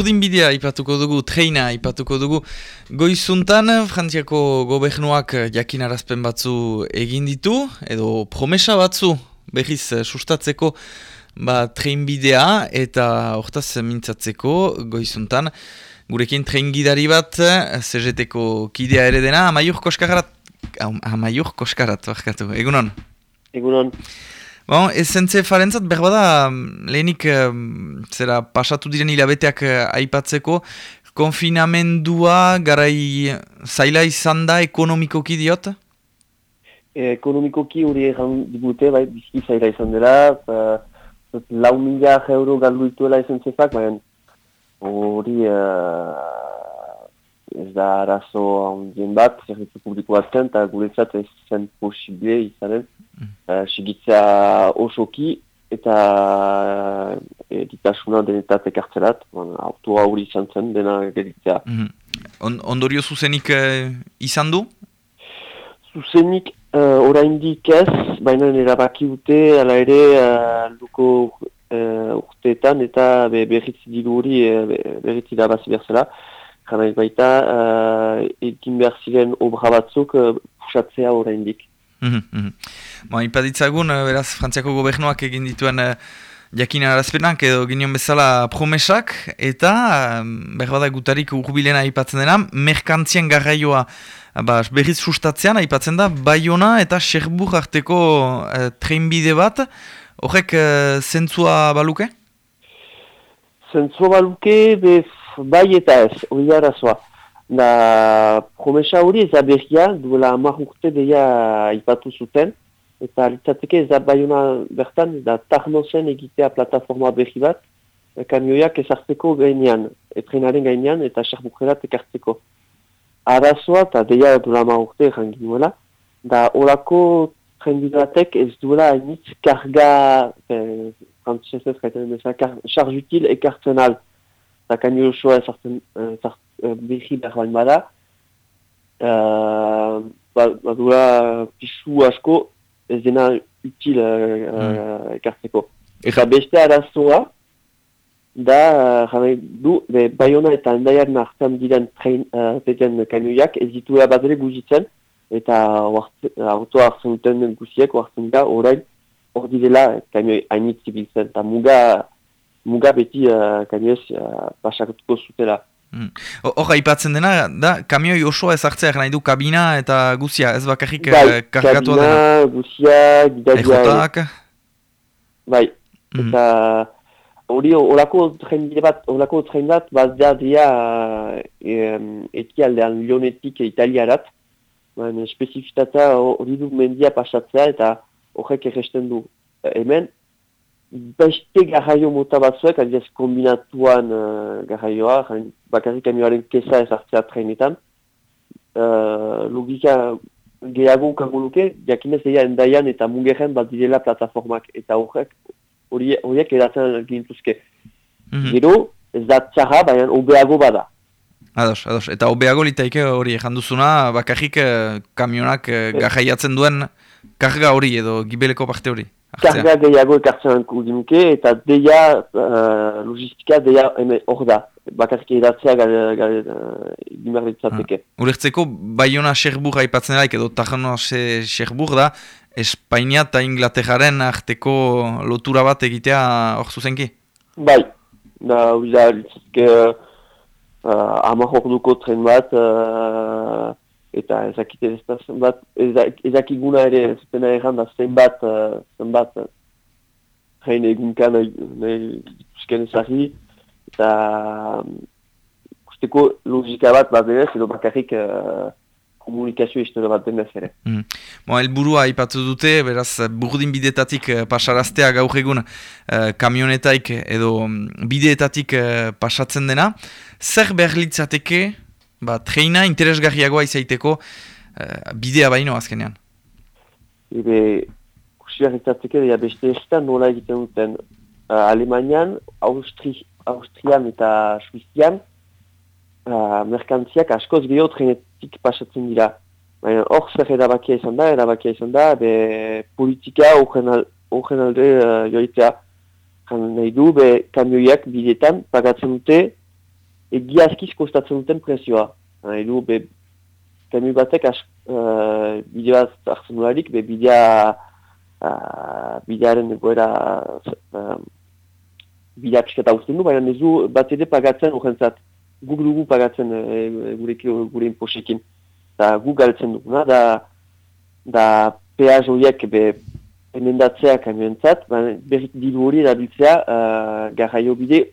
burdin bidea ipatuko dugu, treina ipatuko dugu. Goizuntan, frantziako gobernuak jakinarazpen batzu egin ditu, edo promesa batzu behiz sustatzeko ba, trein bidea, eta hortaz mintzatzeko goizuntan. Gurekin trein gidari bat, CGT-ko kidea ere dena, amaiur koskarat, amaiur koskarat, barkatu, egunon? Egunon. Bon, esentze farentzat berbada lehenik zera pasatu diren hilabeteak uh, aipatzeko konfinamendua garai zaila izan da ekonomikoki diot? E, ekonomikoki hori egan digute, bai, bizki zaila izan dela, uh, lau mila euro galdu dituela esentzefak, baina hori uh, ez da arazo handien bat, zerritu publiko batzen, eta guretzat ez zen posible izanen. Uh, sigitzea osoki eta e, ditasuna denetat ekartzelat, autoa hori izan zen dena geditzea. Mm -hmm. ondorio zuzenik uh, izan du? Zuzenik uh, oraindik ez, baina erabaki dute, ala ere uh, luko uh, urteetan eta be, berritzi diru hori uh, berritzi da bazi berzela. Jana baita, uh, egin behar ziren obra batzuk uh, pusatzea oraindik. Mm -hmm. Ba, ipaditzagun, eh, beraz, Frantziako gobernuak egin dituen uh, jakin arazpenak edo ginen bezala promesak, eta uh, berbada gutarik urbilena aipatzen dena, merkantzien garraioa ba, berriz sustatzean aipatzen da, Bayona eta Sherbur arteko uh, trenbide bat, horrek uh, zentzua baluke? Zentzua baluke, bez, bai eta ez, hori arazoa. Da promesa hori ez aberria, duela amar urte deia ipatu zuten, eta litzateke ez baiuna bertan, da tarnozen egitea plataforma berri bat, kamioiak ezartzeko gainean, etrenaren gainean, eta xerbukerat ekartzeko. Arazoa, eta deia duela amar urte erangin nuela, da horako trenbidatek ez duela hainitz karga, eh, frantzesez, charge util ekartzen al, eta kamio osoa ezartzen, behi behar bain bada, uh, badura pisu asko ez dena util uh, ekartzeko. Eta beste arazoa, da, jame, du, be, Bayona eta Endaiak nartzen diren train, uh, peten kamioiak ez dituela bat ere guzitzen, eta autoa hartzen duten guziek, hartzen da, orain, hor direla kamioi hainit zibiltzen, eta muga, muga beti uh, kamioez uh, pasakatuko zutela. Hmm. Hor mm. aipatzen dena, da, kamioi osoa ezartzea nahi du kabina eta guzia, ez bakarrik bai, eh, kargatu dena? Kabina, guzia, gidagia. Bai, mm. eta hori horako tren bat, horako tren bat, bat da dia eti aldean lionetik italiarat, baina spezifitata hori du mendia pasatzea eta horrek erresten du. Hemen, beste garraio mota batzuek, adiaz kombinatuan uh, garraioa, bakarrik kamioaren kesa ezartzea trenetan. Uh, logika gehiago ukango luke, jakinez egia endaian eta mungeren bat direla plataformak, eta horrek horiek edatzen gintuzke. Mm -hmm. Gero, ez da txarra, baina obeago bada. Ados, ados. Eta obeago litaike hori janduzuna, bakarrik uh, kamionak uh, garraiatzen duen karga hori edo gibeleko parte hori. Karga gehiago ekartzen kudimuke eta deia uh, logistika deia hor da. Bakarrik edatzea gimerditzateke. Ah. Urertzeko, Bayona Sherbur haipatzen eraik edo Tajano Sherbur da, Espainia eta Inglaterraren arteko lotura bat egitea hor zuzenki? Bai, da, da, litzatke uh, ama hor duko tren bat, uh, eta ezakite ez da zenbat, ezakiguna ere zutena erran da zenbat, uh, zenbat, jain egunkan nahi ezari, eta usteko logika bat bat denez, edo bakarrik uh, komunikazio historia bat denez ere. Mm. Mo, elburua ipatu dute, beraz, burdin bidetatik uh, pasaraztea gaur egun uh, kamionetaik edo um, bideetatik uh, pasatzen dena. Zer behar litzateke, ba, treina interesgarriagoa izaiteko uh, bidea baino azkenean. Ebe, kusiak izateke, dira beste estan nola egiten duten uh, Alemanian, Austri, Austrian eta Suizian, uh, merkantziak askoz gehiago trenetik pasatzen dira. Baina hor zer erabakia izan da, erabakia izan da, be, politika horren alde uh, joitea. Kan nahi du, be, kamioiak bidetan pagatzen dute egia askiz kostatzen duten prezioa. Edo, be, kami batek as, uh, bide bat hartzen dularik, be, bidea, uh, bidearen egoera uh, bidea piskata usten du, baina nezu bat ere pagatzen horrentzat. Guk dugu pagatzen e, gure, gure inposekin. Da, guk galtzen duguna, da, da peaz horiek be, emendatzea kamionentzat, berrik diru hori erabiltzea uh, garraio bide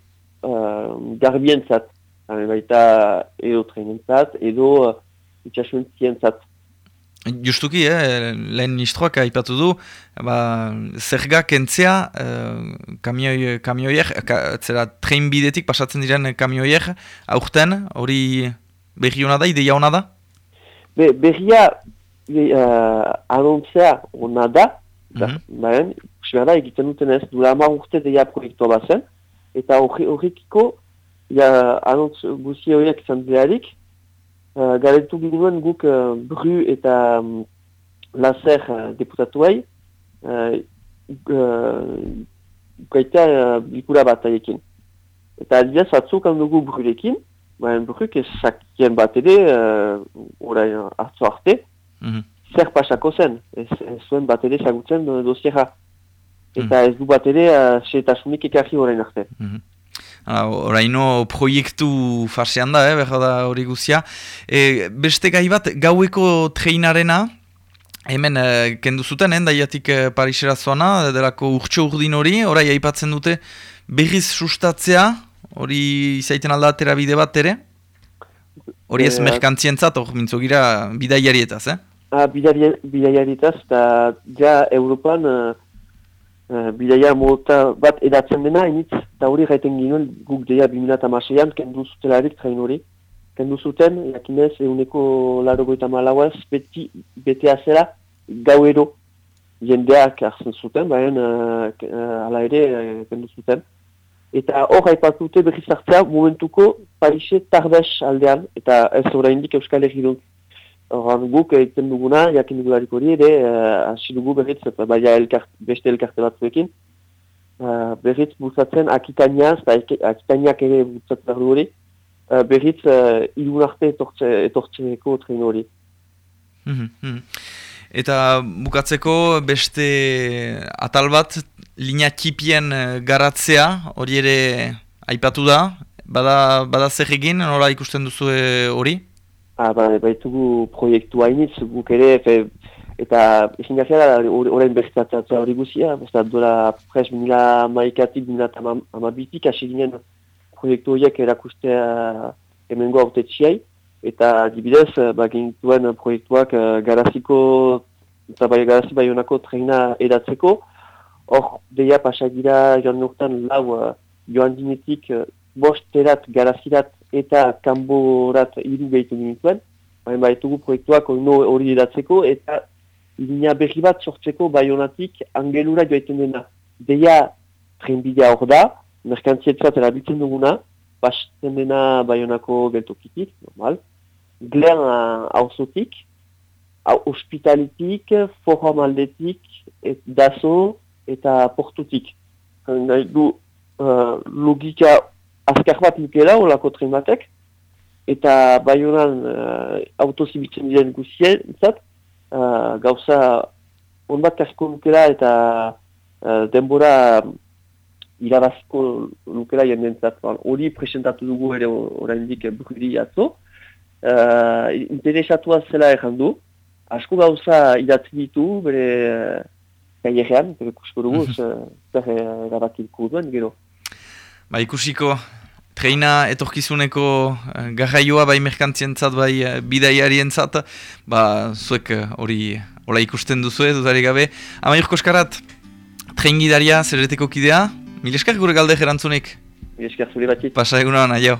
uh, garbientzat. Baita edo trenentzat, edo uh, itxasuentzientzat. Justuki, eh, lehen nistroak haipatu du, ba, zerga kentzea eh, kamioi, kamioier, ka, zera tren bidetik pasatzen diren kamioier, aurten, hori berri hona da, ideia hona da? Be, berria uh, anontzea hona da, mm -hmm. da, egiten duten ez, dura ama urte deia proiektua bazen, eta horrekiko, ja, anontz guzi horiek izan Uh, Galetu ginen guk uh, bru eta um, laser uh, deputatuai uh, gaita uh, bikura bat aiekin. Eta adibidez batzuk handugu brurekin, baina bruk ez sakien bat ere uh, orai hartzo arte, mm -hmm. zer pasako zen, ez, ez zuen bat ere sagutzen dosiera. Eta ez du bat ere uh, setasunik ekarri orain arte. Mm Horaino proiektu fasean da, eh, behar da hori guzia. E, beste gai bat, gaueko treinarena, hemen e, kendu zuten, eh, daiatik e, Parisera zoana, delako urtsu urdin hori, orai aipatzen dute berriz sustatzea, hori izaiten alda bide bat ere? Hori ez e, merkantzientzat, hor mintzo gira bidaiarietaz, eh? Ah, bidaiarietaz, eta ja Europan... Uh, Uh, bidaia mota bat edatzen dena, initz, eta hori gaiten ginen guk deia 2008an, kendu zutelarik train hori. Kendu zuten, jakinez, eguneko laro goita malauaz, beti, bete azera, gauero jendeak hartzen zuten, baina uh, uh, ala ere uh, kendu zuten. Eta hor haipatute berriz hartzea momentuko Parise tardez aldean, eta ez oraindik Euskal Herri Horan guk egiten duguna, jakin dugularik hori ere, uh, hasi dugu berriz, baina elkart, beste elkarte batzuekin, uh, berriz buzatzen akitaniaz, eta akitaniak ere buzatzen behar hori, uh, berriz uh, ilun arte etortzeko tren hori. Mm -hmm. Eta bukatzeko beste atal bat, linea kipien garatzea, hori ere aipatu da, bada, bada zer egin, nola ikusten duzu hori? Ah, ba, baitugu proiektu hainitz, guk ere, fe, eta ezin gazia da, horrein berrizatzatzea hori guzia, eta dola pres mila maikatik, mila amabitik, hasi ginen proiektu horiek erakustea emengo haute txiai, eta dibidez, ba, gintuen proiektuak uh, garaziko, eta bai garazi bai honako treina edatzeko, hor, deia pasagira joan nortan lau uh, joan dinetik uh, bost erat garazirat eta kanborat hiru gehitu dinituen, baina baitugu proiektuak hori edatzeko, eta linea berri bat sortzeko baionatik angelura joaiten dena. Deia trenbidea hor da, merkantzietzat erabiltzen duguna, basten dena baionako geltokitik, normal, glen hauzotik, hospitalitik, forum aldetik, et dazo eta portutik. Du, uh, logika azkar bat nukela, olako tren batek, eta bai honan uh, autozibitzen diren guzien, zat, uh, gauza on bat asko nukela eta uh, denbora irabazko nukela jenden zat, hori presentatu dugu ere oraindik burri atzo, uh, interesatua zela errandu, asko gauza idatzi ditu, bere uh, gaierean, bere kusko dugu, zer erabakilko duen, gero. Ba, ikusiko, treina etorkizuneko uh, garraioa bai merkantzientzat bai uh, bidaiarientzat, ba, zuek eh, hori uh, ikusten duzu ez, gabe. Ama irko eskarat, trein gidaria, zerreteko kidea, mil gure galde gerantzunik? Mil esker zure batit. Pasa egunan, aio.